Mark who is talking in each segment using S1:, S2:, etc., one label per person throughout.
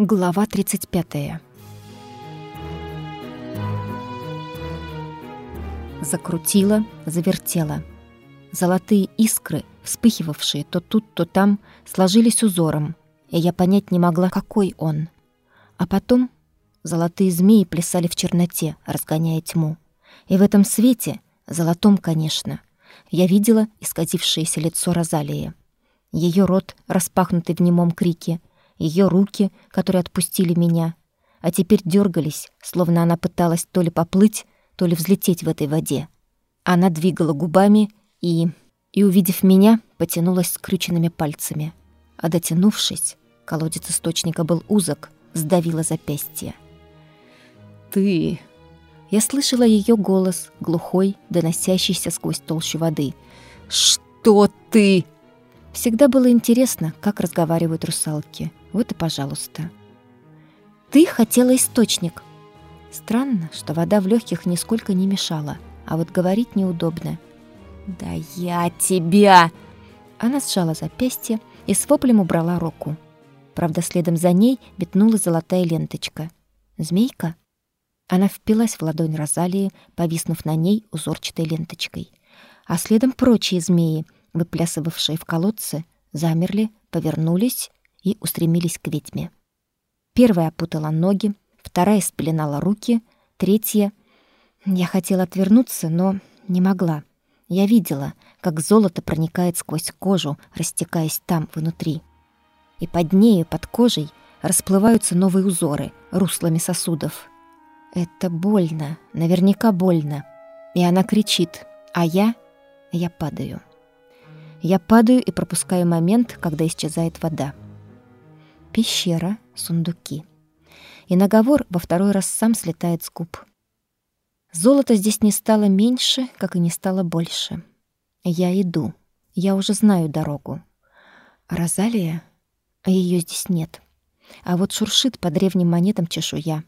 S1: Глава 35. Закрутила, завертела. Золотые искры, вспыхивавшие то тут, то там, сложились узором, и я понять не могла, какой он. А потом золотые змеи плясали в черноте, разгоняя тьму. И в этом свете, золотом, конечно, я видела исказившееся лицо Розалии. Ее рот, распахнутый в немом крике, ее руки, которые отпустили меня, а теперь дергались, словно она пыталась то ли поплыть, то ли взлететь в этой воде. Она двигала губами и, и увидев меня, потянулась скрюченными пальцами, а дотянувшись, колодец источника был узок, сдавила запястье. «Ты...» Я слышала ее голос, глухой, доносящийся сквозь толщу воды. «Что ты?» Всегда было интересно, как разговаривают русалки. Вот и пожалуйста. Ты хотела источник. Странно, что вода в легких нисколько не мешала, а вот говорить неудобно. Да я тебя! Она сжала запястье и с воплем убрала руку. Правда, следом за ней метнулась золотая ленточка. Змейка? Она впилась в ладонь Розалии, повиснув на ней узорчатой ленточкой. А следом прочие змеи, выплясывавшие в колодце, замерли, повернулись и устремились к ведьме. Первая опутала ноги, вторая спеленала руки, третья... Я хотела отвернуться, но не могла. Я видела, как золото проникает сквозь кожу, растекаясь там, внутри. И под нею, под кожей, расплываются новые узоры руслами сосудов. Это больно, наверняка больно. И она кричит, а я... Я падаю. Я падаю и пропускаю момент, когда исчезает вода пещера, сундуки. И наговор во второй раз сам слетает с губ. Золота здесь не стало меньше, как и не стало больше. Я иду. Я уже знаю дорогу. Розалия? Ее здесь нет. А вот шуршит по древним монетам чешуя.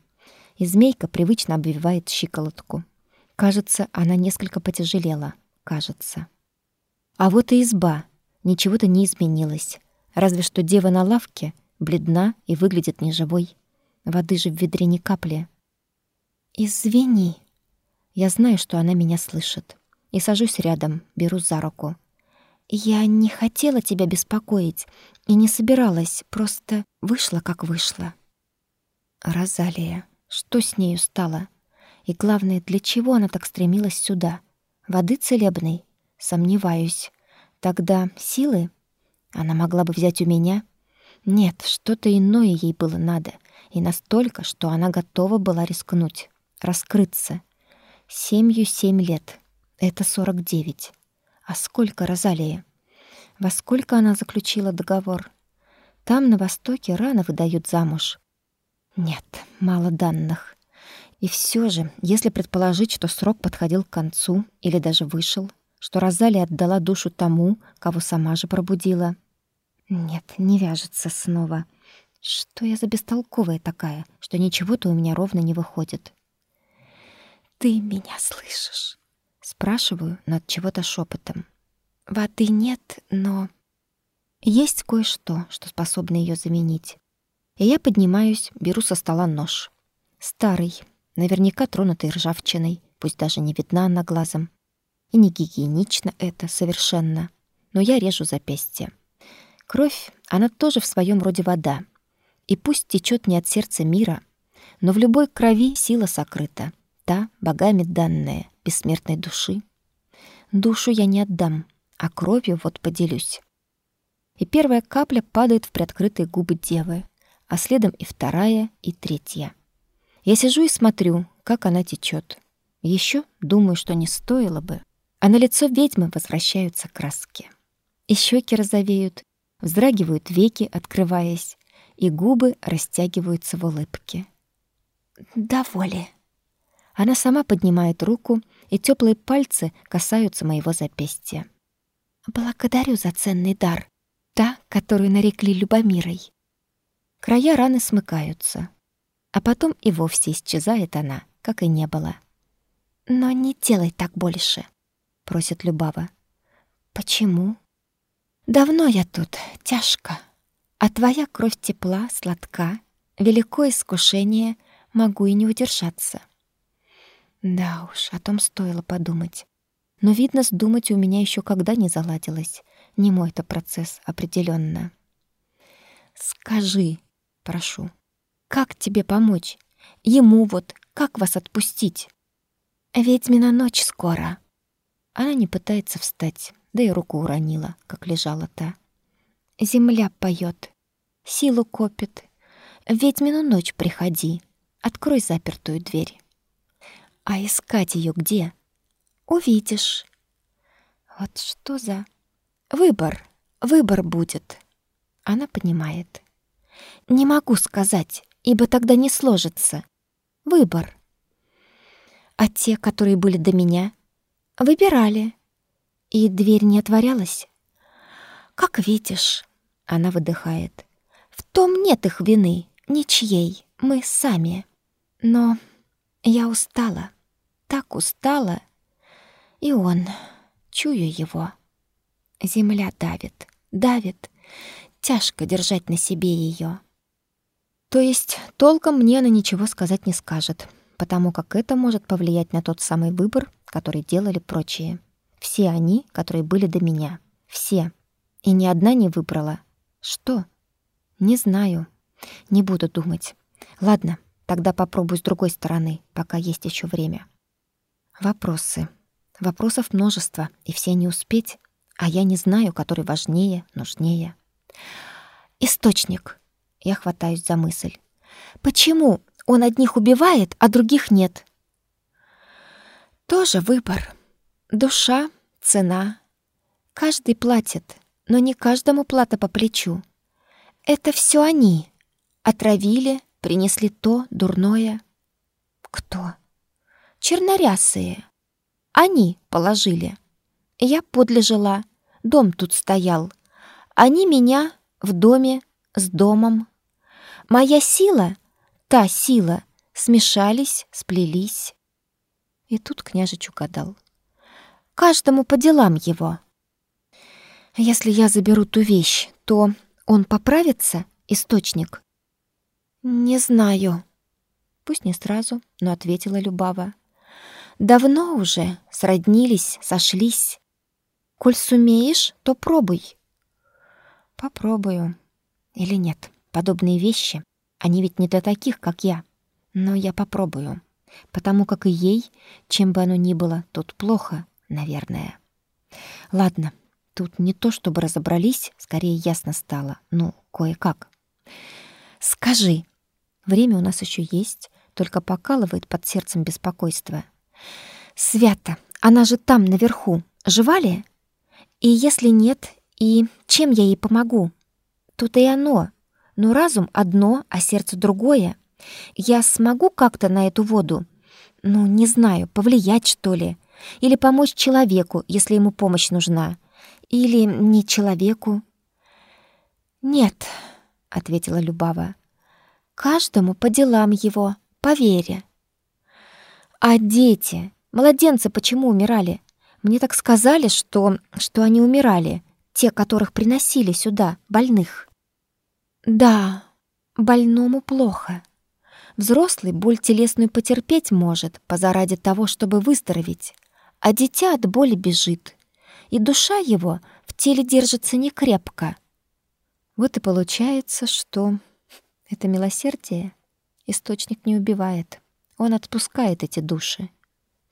S1: И змейка привычно обвивает щиколотку. Кажется, она несколько потяжелела. Кажется. А вот и изба. Ничего-то не изменилось. Разве что дева на лавке бледна и выглядит неживой. Воды же в ведре ни капли. «Извини». Я знаю, что она меня слышит. И сажусь рядом, беру за руку. «Я не хотела тебя беспокоить и не собиралась, просто вышла, как вышла». Розалия, что с нею стало? И главное, для чего она так стремилась сюда? Воды целебной? Сомневаюсь. Тогда силы? Она могла бы взять у меня — нет, что-то иное ей было надо, и настолько, что она готова была рискнуть, раскрыться. Семью семь лет. Это сорок девять. А сколько Розалии? Во сколько она заключила договор? Там, на Востоке, рано выдают замуж. Нет, мало данных. И все же, если предположить, что срок подходил к концу или даже вышел, что Розалия отдала душу тому, кого сама же пробудила — нет, не вяжется снова. Что я за бестолковая такая, что ничего-то у меня ровно не выходит? Ты меня слышишь? Спрашиваю над чего-то шепотом. Воды нет, но есть кое-что, что способно ее заменить. И я поднимаюсь, беру со стола нож. Старый, наверняка тронутый ржавчиной, пусть даже не видна она глазом. И не гигиенично это совершенно. Но я режу запястье. Кровь, она тоже в своем роде вода. И пусть течет не от сердца мира, но в любой крови сила сокрыта, та, богами данная, бессмертной души. Душу я не отдам, а кровью вот поделюсь. И первая капля падает в приоткрытые губы девы, а следом и вторая, и третья. Я сижу и смотрю, как она течет. Еще думаю, что не стоило бы. А на лицо ведьмы возвращаются краски. И щеки розовеют, Вздрагивают веки, открываясь, и губы растягиваются в улыбке. «Да воли!» Она сама поднимает руку, и теплые пальцы касаются моего запястья. «Благодарю за ценный дар, та, которую нарекли Любомирой». Края раны смыкаются, а потом и вовсе исчезает она, как и не было. «Но не делай так больше», — просит Любава. «Почему?» Давно я тут, тяжко, а твоя кровь тепла, сладка, велико искушение, могу и не удержаться. Да уж, о том стоило подумать. Но, видно, сдумать у меня еще когда не заладилось. Не мой это процесс, определенно. Скажи, прошу, как тебе помочь? Ему вот, как вас отпустить? Ведьмина ночь скоро. Она не пытается встать, да и руку уронила, как лежала та. Земля поет, силу копит. Ведьмину ночь приходи, открой запертую дверь. А искать ее где? Увидишь. Вот что за... Выбор, выбор будет. Она понимает. Не могу сказать, ибо тогда не сложится. Выбор. А те, которые были до меня, выбирали. И дверь не отворялась. Как видишь, она выдыхает. В том нет их вины, ничьей, мы сами. Но я устала, так устала. И он, чую его. Земля давит, давит. Тяжко держать на себе ее. То есть толком мне она ничего сказать не скажет, потому как это может повлиять на тот самый выбор, который делали прочие. Все они, которые были до меня. Все. И ни одна не выбрала. Что? Не знаю. Не буду думать. Ладно, тогда попробую с другой стороны, пока есть еще время. Вопросы. Вопросов множество, и все не успеть, а я не знаю, который важнее, нужнее. Источник. Я хватаюсь за мысль. Почему он одних убивает, а других нет? Тоже выбор. Душа, цена. Каждый платит, но не каждому плата по плечу. Это все они. Отравили, принесли то, дурное. Кто? Чернорясые. Они положили. Я подле жила, дом тут стоял. Они меня в доме с домом. Моя сила, та сила, смешались, сплелись. И тут княжич угадал. Каждому по делам его. Если я заберу ту вещь, то он поправится, источник? Не знаю. Пусть не сразу, но ответила Любава. Давно уже сроднились, сошлись. Коль сумеешь, то пробуй. Попробую. Или нет, подобные вещи, они ведь не для таких, как я. Но я попробую. Потому как и ей, чем бы оно ни было, тут плохо, наверное. Ладно, тут не то чтобы разобрались, скорее ясно стало. Ну, кое-как. Скажи, время у нас еще есть, только покалывает под сердцем беспокойство. Свята, она же там, наверху, жива ли? И если нет, и чем я ей помогу? Тут и оно. Но разум одно, а сердце другое. Я смогу как-то на эту воду, ну, не знаю, повлиять, что ли? Или помочь человеку, если ему помощь нужна? Или не человеку? «Нет», — ответила Любава. «Каждому по делам его, по вере». «А дети? Младенцы почему умирали? Мне так сказали, что, что они умирали, те, которых приносили сюда, больных». «Да, больному плохо. Взрослый боль телесную потерпеть может, позаради того, чтобы выздороветь, а дитя от боли бежит, и душа его в теле держится не крепко. Вот и получается, что это милосердие источник не убивает, он отпускает эти души.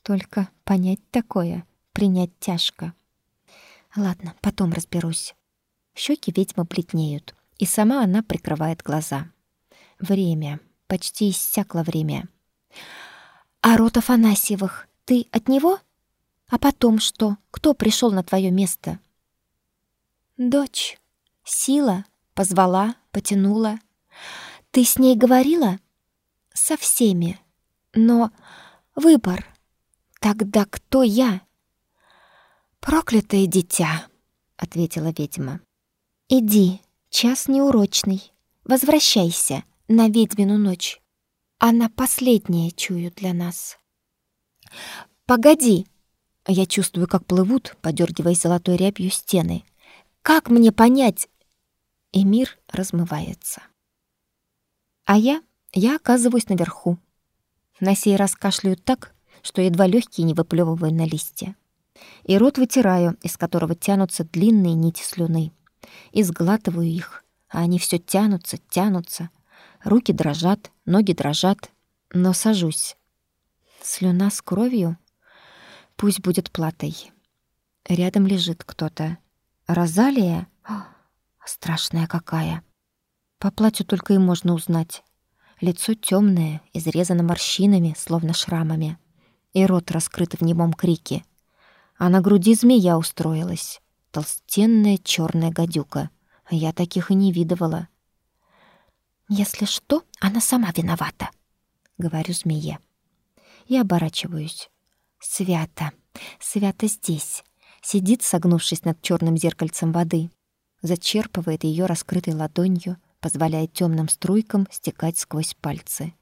S1: Только понять такое, принять тяжко. Ладно, потом разберусь. Щеки ведьмы бледнеют, и сама она прикрывает глаза. Время. Почти иссякло время. А род Афанасьевых, ты от него? А потом что? Кто пришел на твое место? Дочь. Сила позвала, потянула. Ты с ней говорила? Со всеми. Но выбор. Тогда кто я? Проклятое дитя, ответила ведьма. Иди, Час неурочный. Возвращайся на ведьмину ночь. Она последняя, чую, для нас. Погоди! Я чувствую, как плывут, подергиваясь золотой рябью стены. Как мне понять? И мир размывается. А я, я оказываюсь наверху. На сей раз кашляю так, что едва легкие не выплевываю на листья. И рот вытираю, из которого тянутся длинные нити слюны. И сглатываю их, а они все тянутся, тянутся. Руки дрожат, ноги дрожат, но сажусь. Слюна с кровью? Пусть будет платой. Рядом лежит кто-то. Розалия? О, страшная какая. По платью только и можно узнать. Лицо темное, изрезано морщинами, словно шрамами. И рот раскрыт в немом крике. А на груди змея устроилась. Толстенная черная гадюка. Я таких и не видывала. «Если что, она сама виновата», — говорю змее. И оборачиваюсь. Свято, свято здесь. Сидит, согнувшись над черным зеркальцем воды. Зачерпывает ее раскрытой ладонью, позволяя темным струйкам стекать сквозь пальцы.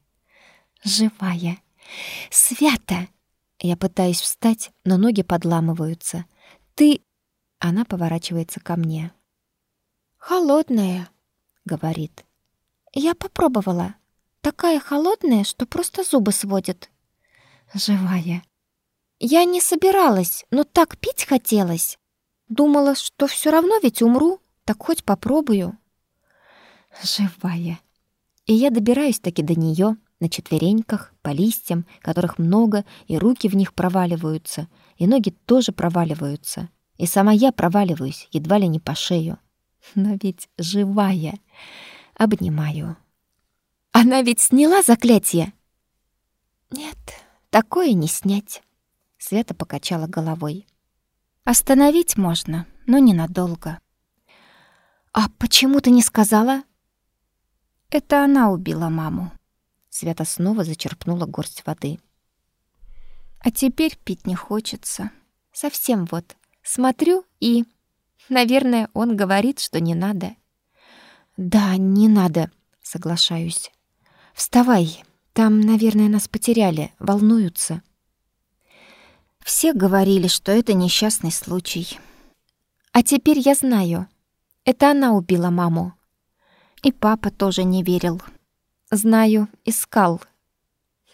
S1: «Живая! Свято!» Я пытаюсь встать, но ноги подламываются. «Ты...» Она поворачивается ко мне. «Холодная», — говорит. «Я попробовала. Такая холодная, что просто зубы сводит». «Живая». «Я не собиралась, но так пить хотелось. Думала, что все равно ведь умру, так хоть попробую». «Живая». И я добираюсь таки до нее на четвереньках, по листьям, которых много, и руки в них проваливаются, и ноги тоже проваливаются. И сама я проваливаюсь, едва ли не по шею. Но ведь живая. Обнимаю. Она ведь сняла заклятие? Нет, такое не снять. Света покачала головой. Остановить можно, но ненадолго. А почему ты не сказала? Это она убила маму. Света снова зачерпнула горсть воды. А теперь пить не хочется. Совсем вот. Смотрю и... Наверное, он говорит, что не надо. Да, не надо, соглашаюсь. Вставай. Там, наверное, нас потеряли, волнуются. Все говорили, что это несчастный случай. А теперь я знаю. Это она убила маму. И папа тоже не верил. Знаю, искал.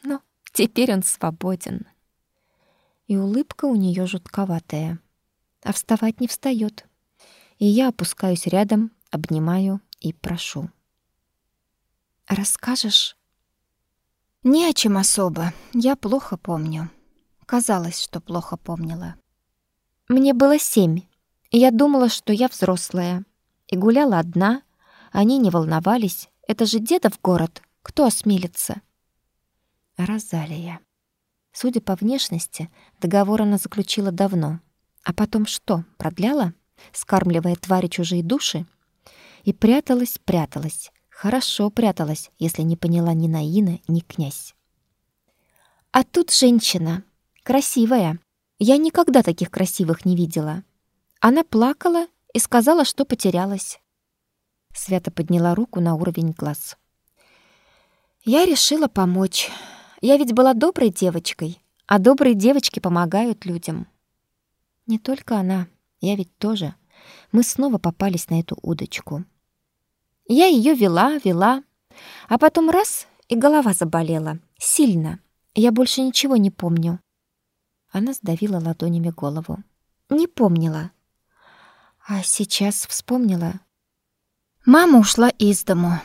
S1: Но теперь он свободен. И улыбка у нее жутковатая. А вставать не встает. И я опускаюсь рядом, обнимаю и прошу. «Расскажешь?» «Не о чем особо. Я плохо помню. Казалось, что плохо помнила. Мне было семь, я думала, что я взрослая. И гуляла одна. Они не волновались. Это же дедов город. Кто осмелится?» Розалия. Судя по внешности, договор она заключила давно. А потом что, продляла? скармливая твари чужие души, и пряталась, пряталась, хорошо пряталась, если не поняла ни Наина, ни князь. А тут женщина, красивая. Я никогда таких красивых не видела. Она плакала и сказала, что потерялась. Свята подняла руку на уровень глаз. Я решила помочь. Я ведь была доброй девочкой, а добрые девочки помогают людям. Не только она. Я ведь тоже. Мы снова попались на эту удочку. Я ее вела, вела, а потом раз — и голова заболела. Сильно. Я больше ничего не помню. Она сдавила ладонями голову. Не помнила. А сейчас вспомнила. Мама ушла из дому.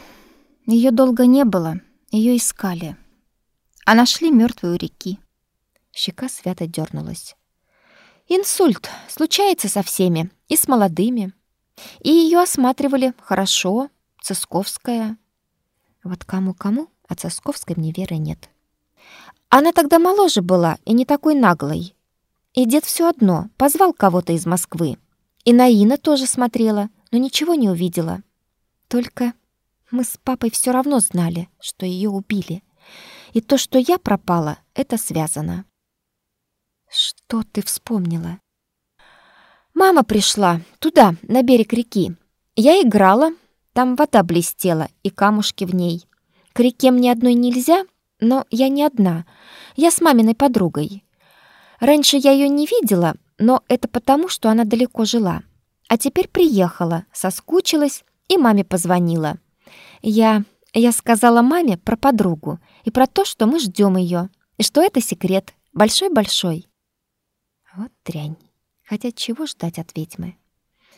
S1: Ее долго не было. Ее искали. А нашли мертвую реки. Щека свято дернулась. Инсульт случается со всеми, и с молодыми. И ее осматривали хорошо, Цисковская. Вот кому-кому, а Цисковской мне веры нет. Она тогда моложе была и не такой наглой. И дед все одно позвал кого-то из Москвы. И Наина тоже смотрела, но ничего не увидела. Только мы с папой все равно знали, что ее убили. И то, что я пропала, это связано. Что ты вспомнила? Мама пришла туда, на берег реки. Я играла, там вода блестела и камушки в ней. К реке мне одной нельзя, но я не одна. Я с маминой подругой. Раньше я ее не видела, но это потому, что она далеко жила. А теперь приехала, соскучилась и маме позвонила. Я... Я сказала маме про подругу и про то, что мы ждем ее, и что это секрет, большой-большой. Вот дрянь. Хотя чего ждать от ведьмы?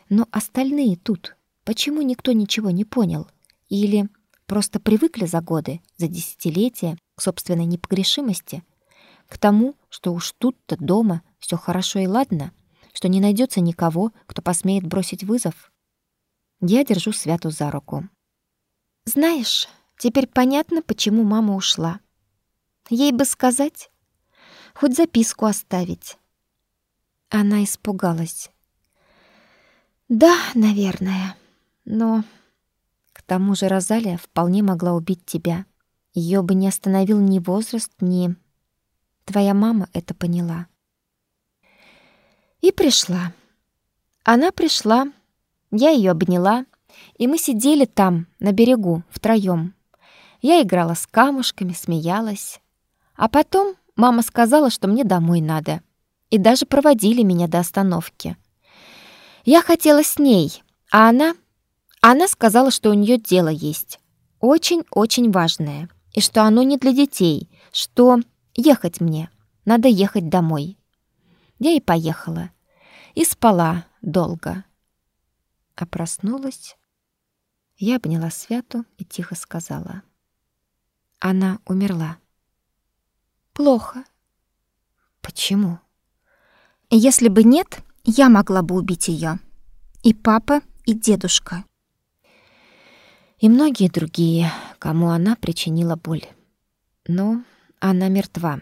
S1: Но остальные тут, почему никто ничего не понял? Или просто привыкли за годы, за десятилетия к собственной непогрешимости? К тому, что уж тут-то дома все хорошо и ладно, что не найдется никого, кто посмеет бросить вызов? Я держу Святу за руку. Знаешь, теперь понятно, почему мама ушла. Ей бы сказать, хоть записку оставить. Она испугалась. Да, наверное. Но тому же Розалия вполне могла убить тебя. Ее бы не остановил ни возраст, ни Твоя мама это поняла. И пришла. Она пришла, я ее обняла, и мы сидели там, на берегу, втроем. Я играла с камушками, смеялась. А потом мама сказала, что мне домой надо. И даже проводили меня до остановки. Я хотела с ней, а она... Она сказала, что у нее дело есть. Очень-очень важное. И что оно не для детей, что Ехать мне. Надо ехать домой. Я и поехала. И спала долго. А проснулась. Я обняла Святу и тихо сказала. Она умерла. Плохо. Почему? Если бы нет, я могла бы убить ее. И папа, и дедушка. И многие другие, кому она причинила боль. Но она мертва,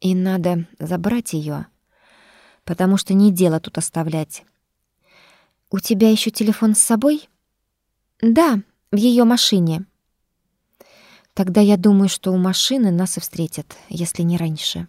S1: и надо забрать ее, потому что не дело тут оставлять. У тебя еще телефон с собой? Да, в ее машине. Тогда я думаю, что у машины нас и встретят, если не раньше.